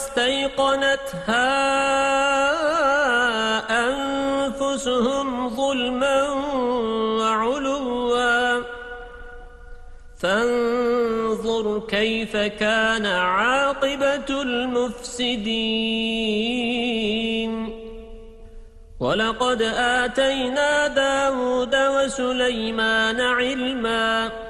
واستيقنتها أنفسهم ظلما وعلوا. فانظر كيف كان عاقبة المفسدين. ولقد آتينا داود وسليمان علماً.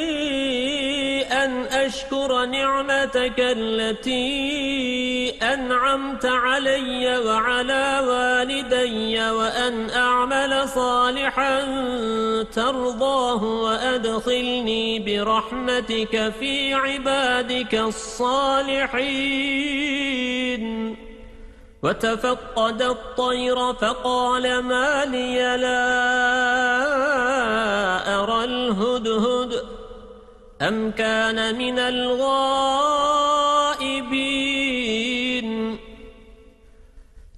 أن أشكر نعمتك التي أنعمت علي وعلى والدي وأن أعمل صالحا ترضاه وأدخلني برحمتك في عبادك الصالحين. وتفقد الطير فقال ما لي لا أرى الهدهد أم كان من الغائبين؟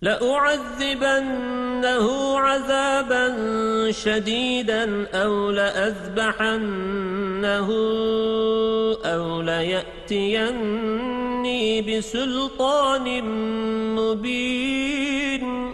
لأعذبنه عذابا شديدا أو لأذبحنه أو ليأتيني بسلطان مبين.